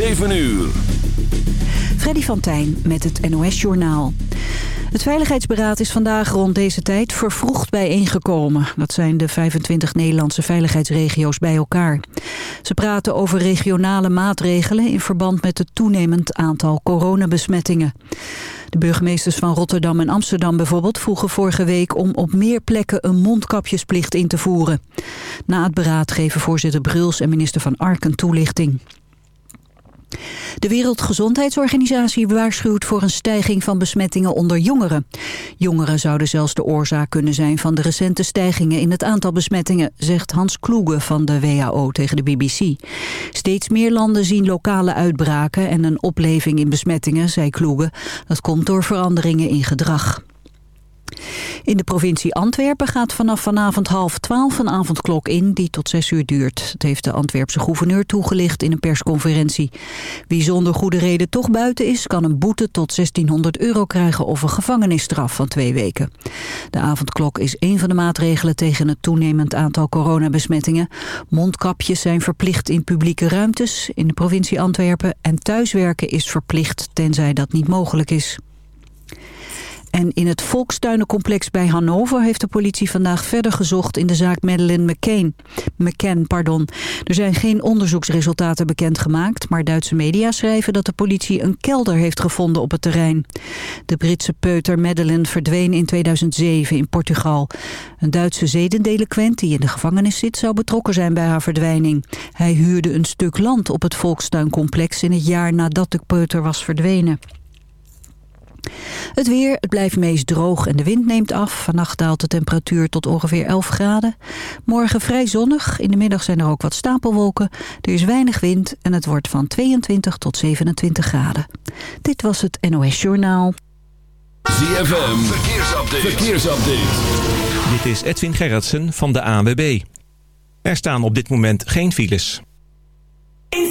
7 uur. Freddy van Tijn met het NOS-journaal. Het Veiligheidsberaad is vandaag rond deze tijd vervroegd bijeengekomen. Dat zijn de 25 Nederlandse veiligheidsregio's bij elkaar. Ze praten over regionale maatregelen in verband met het toenemend aantal coronabesmettingen. De burgemeesters van Rotterdam en Amsterdam bijvoorbeeld vroegen vorige week om op meer plekken een mondkapjesplicht in te voeren. Na het beraad geven voorzitter Bruls en minister Van Ark een toelichting. De Wereldgezondheidsorganisatie waarschuwt voor een stijging van besmettingen onder jongeren. Jongeren zouden zelfs de oorzaak kunnen zijn van de recente stijgingen in het aantal besmettingen, zegt Hans Kloege van de WHO tegen de BBC. Steeds meer landen zien lokale uitbraken en een opleving in besmettingen, zei Kloege. Dat komt door veranderingen in gedrag. In de provincie Antwerpen gaat vanaf vanavond half twaalf een avondklok in die tot zes uur duurt. Dat heeft de Antwerpse gouverneur toegelicht in een persconferentie. Wie zonder goede reden toch buiten is, kan een boete tot 1600 euro krijgen of een gevangenisstraf van twee weken. De avondklok is een van de maatregelen tegen het toenemend aantal coronabesmettingen. Mondkapjes zijn verplicht in publieke ruimtes in de provincie Antwerpen en thuiswerken is verplicht tenzij dat niet mogelijk is. En in het volkstuinencomplex bij Hannover heeft de politie vandaag verder gezocht in de zaak Madeleine McCain. McCann. Pardon. Er zijn geen onderzoeksresultaten bekendgemaakt, maar Duitse media schrijven dat de politie een kelder heeft gevonden op het terrein. De Britse peuter Madeleine verdween in 2007 in Portugal. Een Duitse zedendelinquent die in de gevangenis zit zou betrokken zijn bij haar verdwijning. Hij huurde een stuk land op het volkstuincomplex in het jaar nadat de peuter was verdwenen. Het weer, het blijft meest droog en de wind neemt af. Vannacht daalt de temperatuur tot ongeveer 11 graden. Morgen vrij zonnig, in de middag zijn er ook wat stapelwolken. Er is weinig wind en het wordt van 22 tot 27 graden. Dit was het NOS Journaal. ZFM, verkeersupdate. verkeersupdate. Dit is Edwin Gerritsen van de ANWB. Er staan op dit moment geen files. In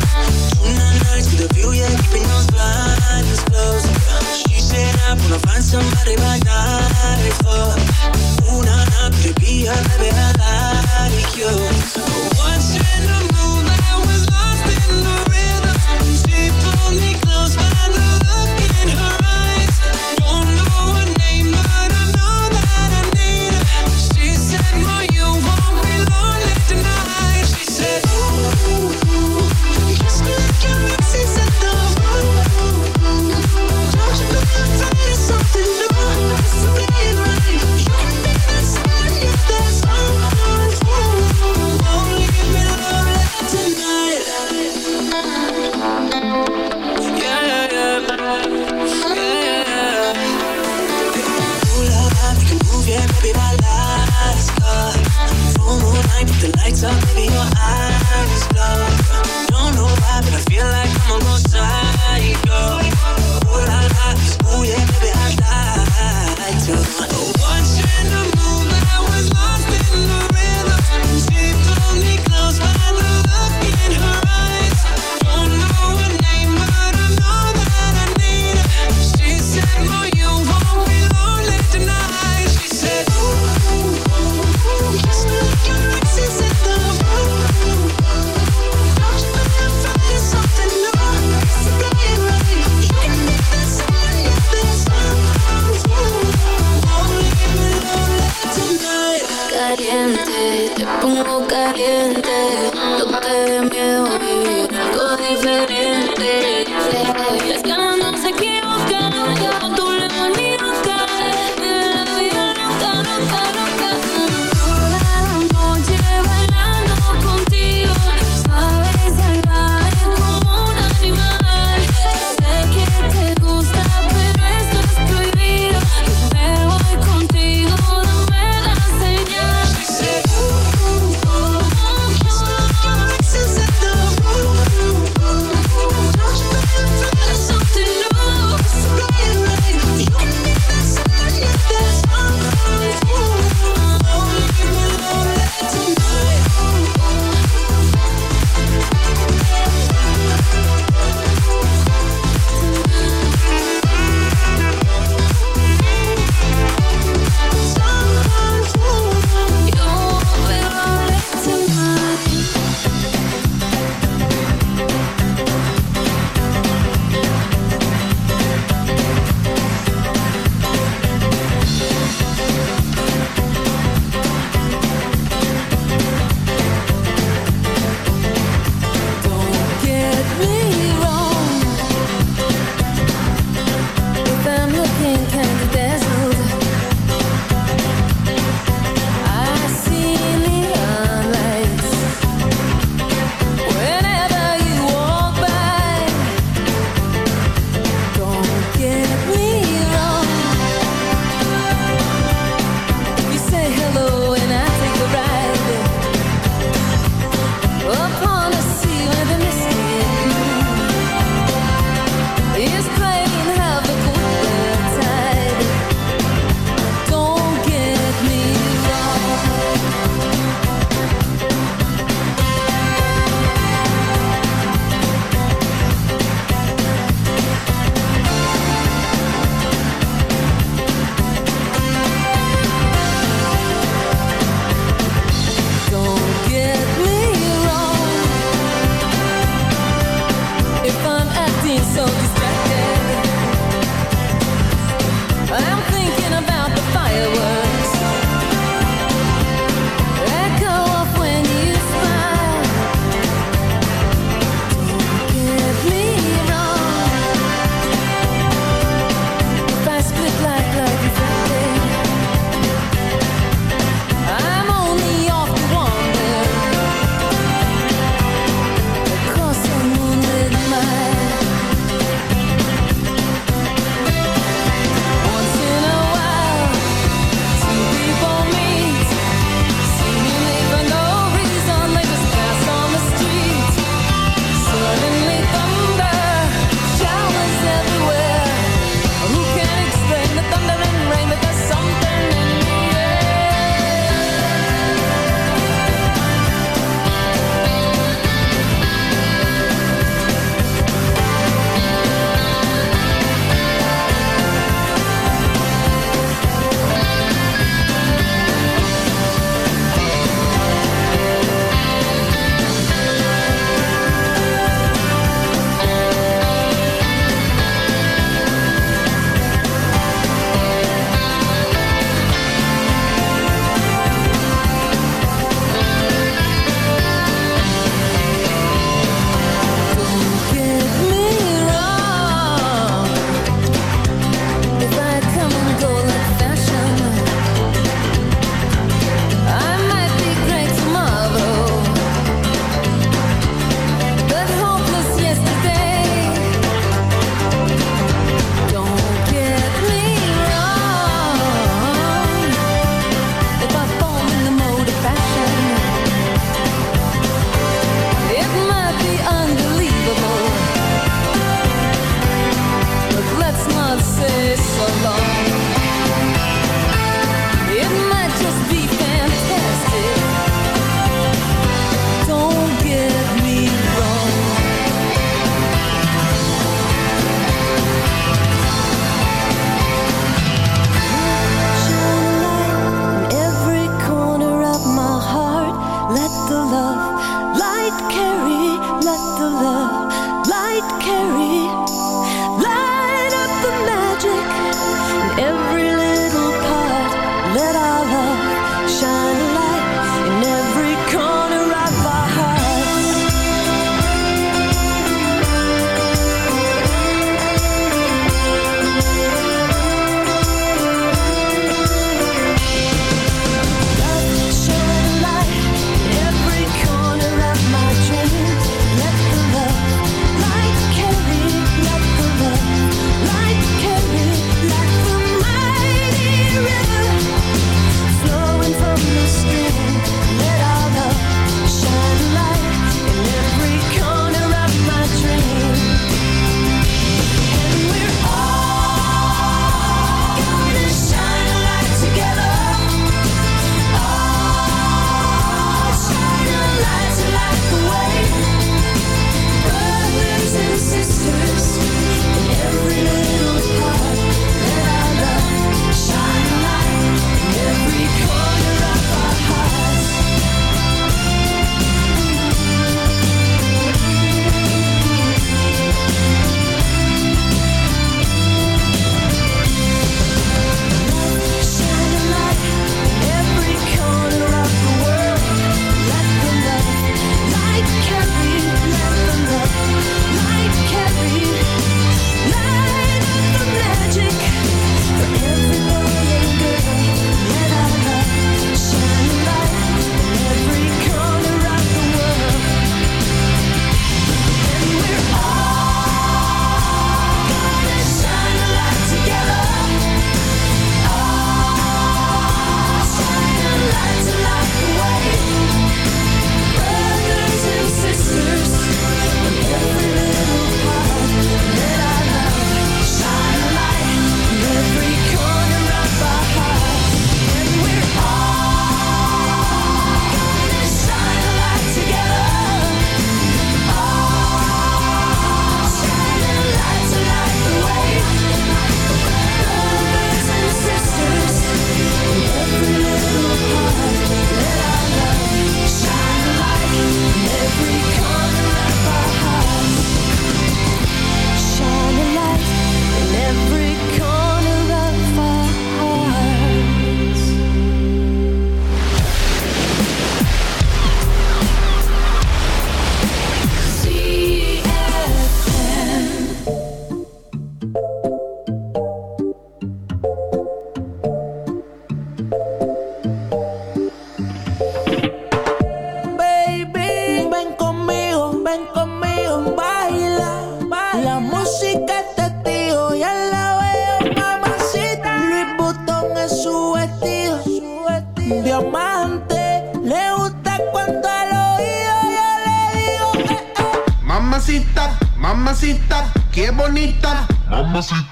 Pharmacy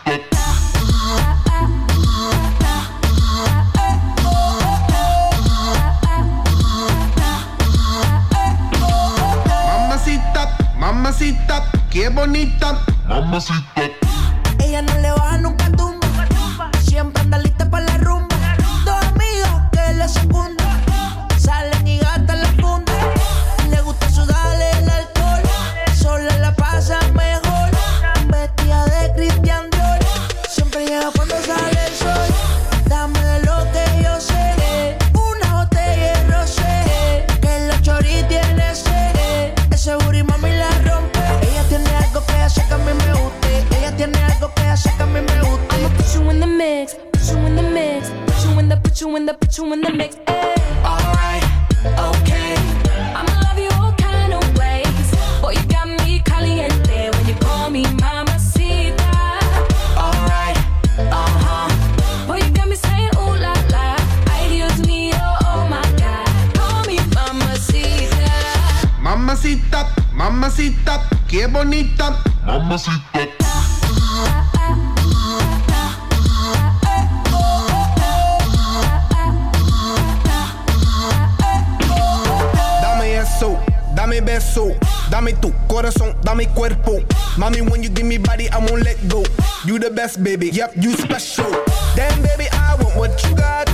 When you give me body, I won't let go. You the best, baby. Yep, you special. Damn, baby, I want what you got.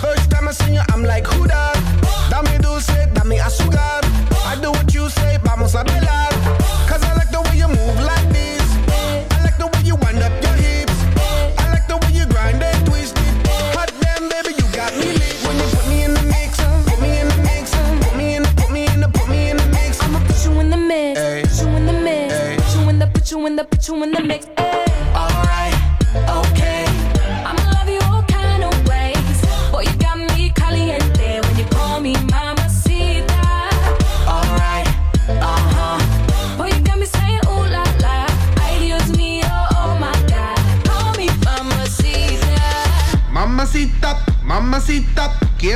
First time I seen you, I'm like, who that?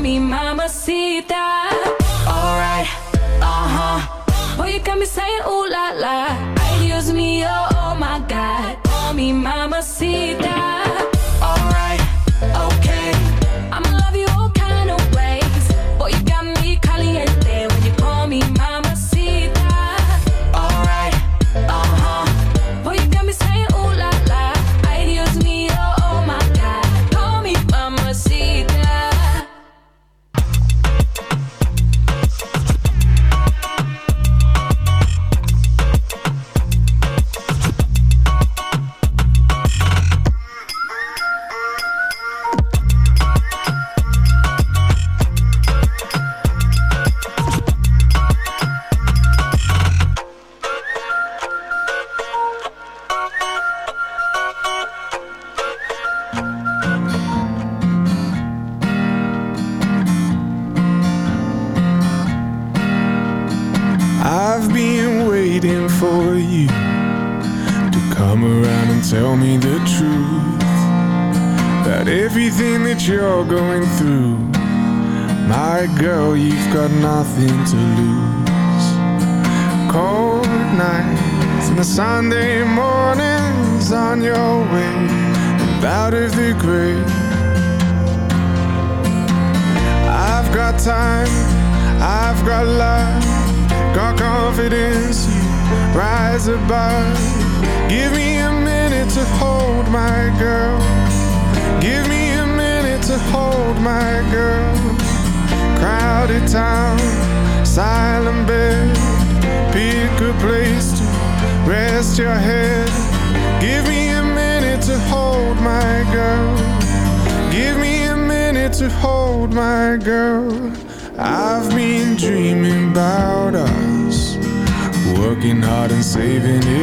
me mama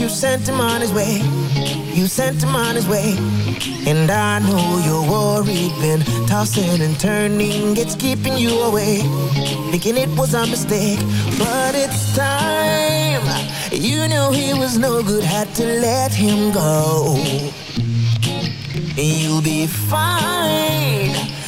You sent him on his way. You sent him on his way. And I know you're worried, been tossing and turning, it's keeping you away. Thinking it was a mistake, but it's time. You knew he was no good, had to let him go. You'll be fine.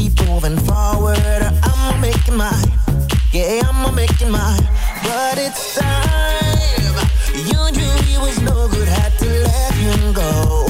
keep moving forward. I'ma make it mine. Yeah, I'ma make it mine. But it's time. You knew he was no good. Had to let him go.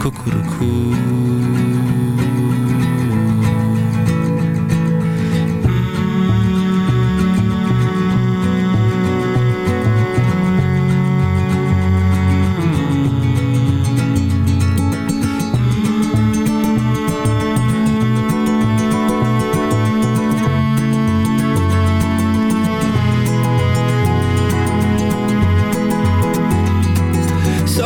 Cuckoo